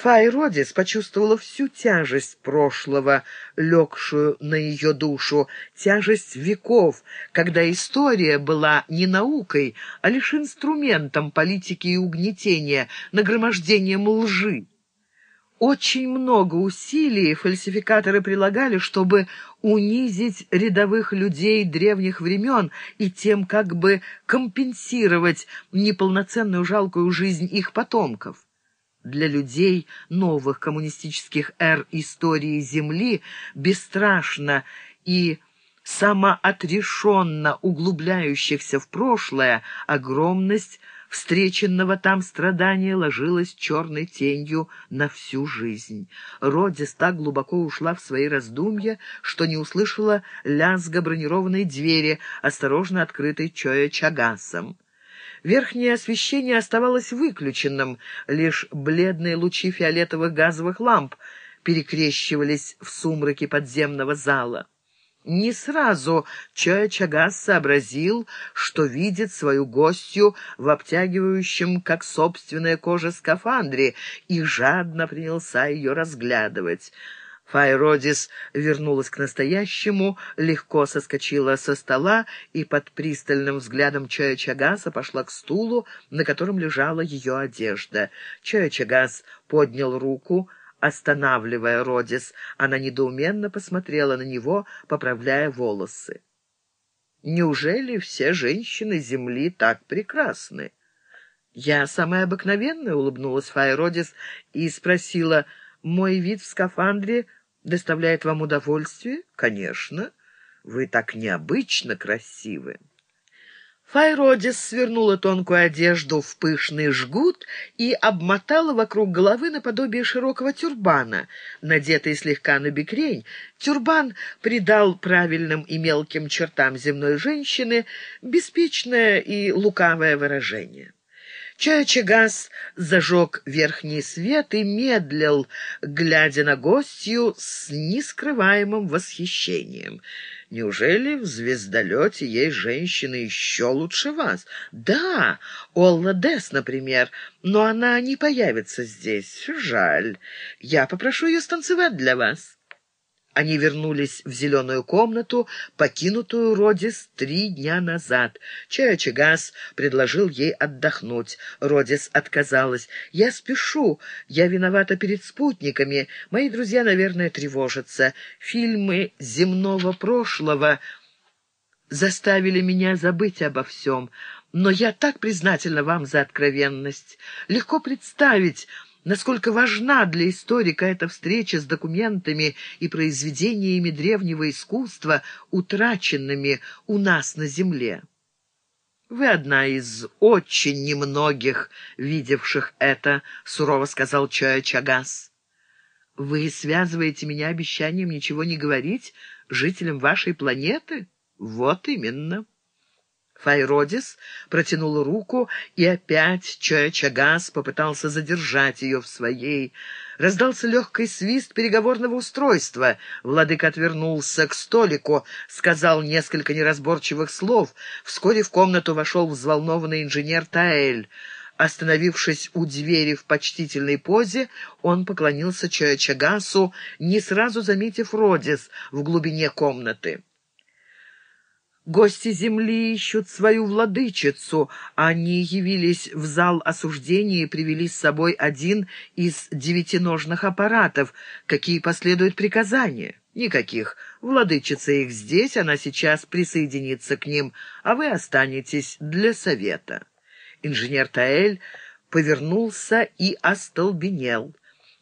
Файродис почувствовала всю тяжесть прошлого, легшую на ее душу, тяжесть веков, когда история была не наукой, а лишь инструментом политики и угнетения, нагромождением лжи. Очень много усилий фальсификаторы прилагали, чтобы унизить рядовых людей древних времен и тем как бы компенсировать неполноценную жалкую жизнь их потомков. Для людей новых коммунистических эр истории Земли бесстрашно и самоотрешенно углубляющихся в прошлое огромность встреченного там страдания ложилась черной тенью на всю жизнь. Родис так глубоко ушла в свои раздумья, что не услышала лязга бронированной двери, осторожно открытой Чоя Чагасом. Верхнее освещение оставалось выключенным, лишь бледные лучи фиолетовых газовых ламп перекрещивались в сумраке подземного зала. Не сразу Чоя Чагас сообразил, что видит свою гостью в обтягивающем, как собственная кожа, скафандре, и жадно принялся ее разглядывать. Файродис вернулась к настоящему, легко соскочила со стола и под пристальным взглядом Чая Чагаса пошла к стулу, на котором лежала ее одежда. Чая Чагас поднял руку, останавливая Родис. Она недоуменно посмотрела на него, поправляя волосы. «Неужели все женщины Земли так прекрасны?» «Я самая обыкновенная», — улыбнулась Файродис и спросила, «мой вид в скафандре доставляет вам удовольствие? Конечно. Вы так необычно красивы. Файродис свернула тонкую одежду в пышный жгут и обмотала вокруг головы наподобие широкого тюрбана, надетый слегка на бекрень. Тюрбан придал правильным и мелким чертам земной женщины беспечное и лукавое выражение. Чая-чагас зажег верхний свет и медлил, глядя на гостью с нескрываемым восхищением. «Неужели в звездолете есть женщины еще лучше вас?» «Да, Олла Дес, например, но она не появится здесь. Жаль. Я попрошу ее станцевать для вас». Они вернулись в зеленую комнату, покинутую Родис три дня назад. Чая-чагас предложил ей отдохнуть. Родис отказалась. «Я спешу. Я виновата перед спутниками. Мои друзья, наверное, тревожатся. Фильмы земного прошлого заставили меня забыть обо всем. Но я так признательна вам за откровенность. Легко представить насколько важна для историка эта встреча с документами и произведениями древнего искусства, утраченными у нас на земле. «Вы одна из очень немногих, видевших это», — сурово сказал Чоя Чагас. «Вы связываете меня обещанием ничего не говорить жителям вашей планеты? Вот именно». Файродис протянул руку, и опять Чоя-Чагас попытался задержать ее в своей. Раздался легкий свист переговорного устройства. Владык отвернулся к столику, сказал несколько неразборчивых слов. Вскоре в комнату вошел взволнованный инженер Таэль. Остановившись у двери в почтительной позе, он поклонился Чоя-Чагасу, не сразу заметив Родис в глубине комнаты. Гости земли ищут свою владычицу. Они явились в зал осуждения и привели с собой один из девятиножных аппаратов. Какие последуют приказания? Никаких. Владычица их здесь, она сейчас присоединится к ним, а вы останетесь для совета. Инженер Таэль повернулся и остолбенел.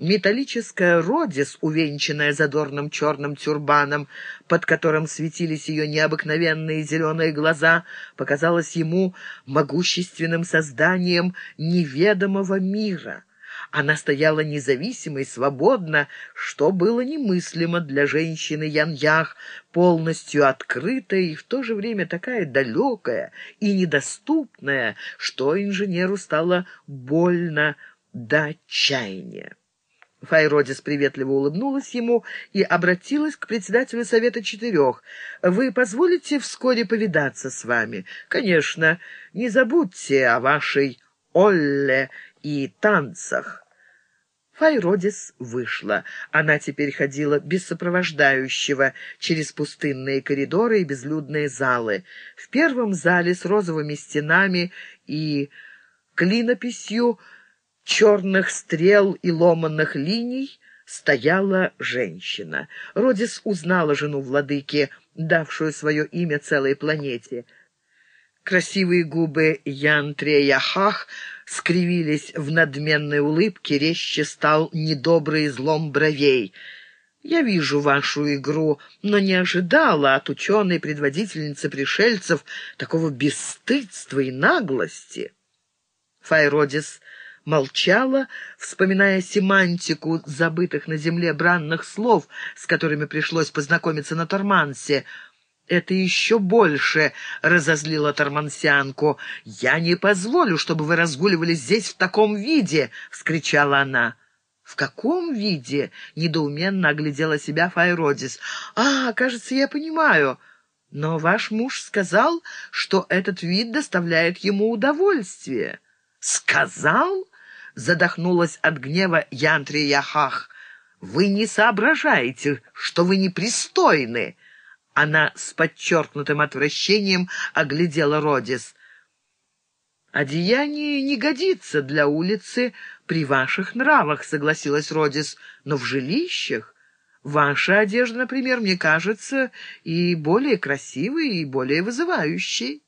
Металлическая Родис, увенчанная задорным черным тюрбаном, под которым светились ее необыкновенные зеленые глаза, показалась ему могущественным созданием неведомого мира. Она стояла независимо и свободно, что было немыслимо для женщины Яньях, полностью открытая и в то же время такая далекая и недоступная, что инженеру стало больно до отчаяния. Файродис приветливо улыбнулась ему и обратилась к председателю Совета Четырех. «Вы позволите вскоре повидаться с вами? Конечно, не забудьте о вашей Олле и танцах». Файродис вышла. Она теперь ходила без сопровождающего через пустынные коридоры и безлюдные залы. В первом зале с розовыми стенами и клинописью черных стрел и ломанных линий стояла женщина. Родис узнала жену владыки, давшую свое имя целой планете. Красивые губы Ян Треяхах скривились в надменной улыбке, резче стал недобрый злом бровей. «Я вижу вашу игру, но не ожидала от ученой предводительницы пришельцев такого бесстыдства и наглости». Файродис молчала, вспоминая семантику забытых на земле бранных слов, с которыми пришлось познакомиться на Тормансе. Это еще больше разозлило Тормансианку. «Я не позволю, чтобы вы разгуливали здесь в таком виде!» — вскричала она. «В каком виде?» — недоуменно оглядела себя Файродис. «А, кажется, я понимаю. Но ваш муж сказал, что этот вид доставляет ему удовольствие». «Сказал?» Задохнулась от гнева Янтри Яхах. «Вы не соображаете, что вы непристойны!» Она с подчеркнутым отвращением оглядела Родис. «Одеяние не годится для улицы при ваших нравах», — согласилась Родис, «но в жилищах ваша одежда, например, мне кажется и более красивой, и более вызывающей».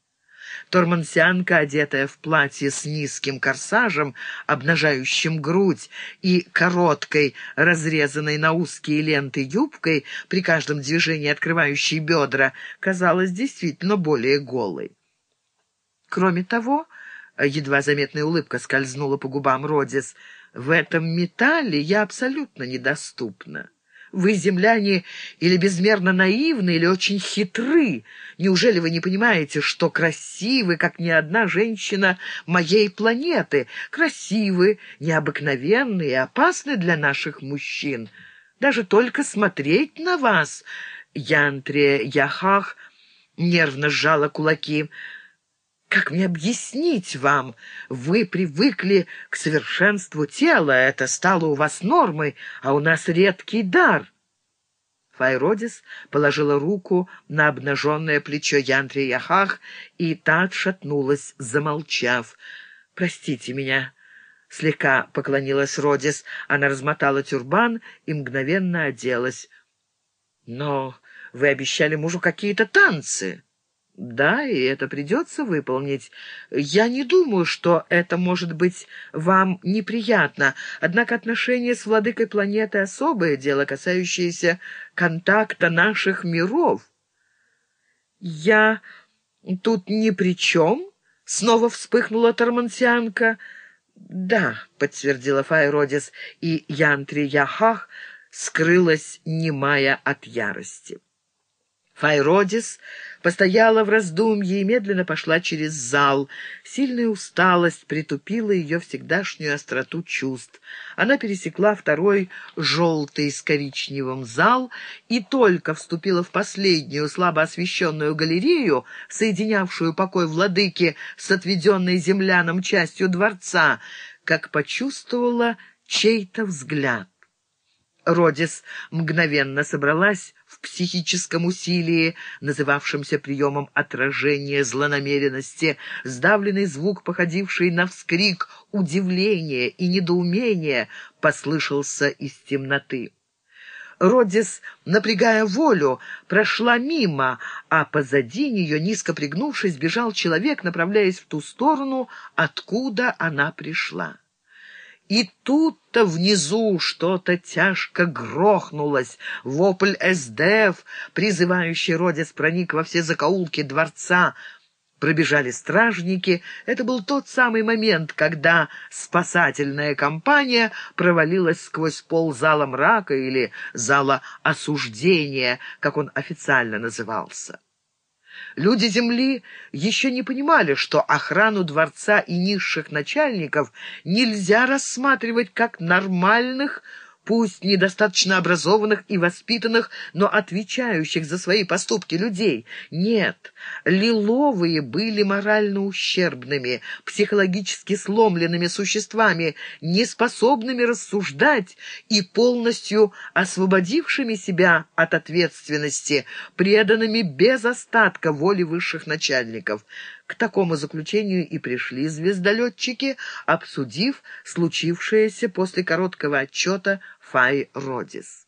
Тормансианка, одетая в платье с низким корсажем, обнажающим грудь, и короткой, разрезанной на узкие ленты юбкой, при каждом движении открывающей бедра, казалась действительно более голой. Кроме того, едва заметная улыбка скользнула по губам Родис, в этом металле я абсолютно недоступна. Вы, земляне, или безмерно наивны, или очень хитры. Неужели вы не понимаете, что красивы, как ни одна женщина моей планеты? Красивы, необыкновенны и опасны для наших мужчин. Даже только смотреть на вас, Янтре Яхах нервно сжала кулаки. Как мне объяснить вам? Вы привыкли к совершенству тела, это стало у вас нормой, а у нас редкий дар». Файродис положила руку на обнаженное плечо Янтри Яхах, и та отшатнулась, замолчав. «Простите меня». Слегка поклонилась Родис. Она размотала тюрбан и мгновенно оделась. «Но вы обещали мужу какие-то танцы». Да, и это придется выполнить. Я не думаю, что это может быть вам неприятно, однако отношения с владыкой планеты — особое дело, касающееся контакта наших миров. Я тут ни при чем? Снова вспыхнула Тормансианка. Да, подтвердила Файродис, и Янтри Яхах скрылась немая от ярости. Файродис постояла в раздумье и медленно пошла через зал. Сильная усталость притупила ее всегдашнюю остроту чувств. Она пересекла второй желтый с коричневым зал и только вступила в последнюю слабо освещенную галерею, соединявшую покой владыки с отведенной земляном частью дворца, как почувствовала чей-то взгляд. Родис мгновенно собралась в психическом усилии, называвшемся приемом отражения злонамеренности, сдавленный звук, походивший на вскрик удивления и недоумения, послышался из темноты. Родис, напрягая волю, прошла мимо, а позади нее, низко пригнувшись, бежал человек, направляясь в ту сторону, откуда она пришла. И тут-то внизу что-то тяжко грохнулось. Вопль СДФ, призывающий Родец, проник во все закоулки дворца. Пробежали стражники. Это был тот самый момент, когда спасательная компания провалилась сквозь пол зала мрака или зала осуждения, как он официально назывался. Люди Земли еще не понимали, что охрану дворца и низших начальников нельзя рассматривать как нормальных пусть недостаточно образованных и воспитанных, но отвечающих за свои поступки людей. Нет, лиловые были морально ущербными, психологически сломленными существами, неспособными рассуждать и полностью освободившими себя от ответственности, преданными без остатка воле высших начальников. К такому заключению и пришли звездолетчики, обсудив случившееся после короткого отчета Фай Родис.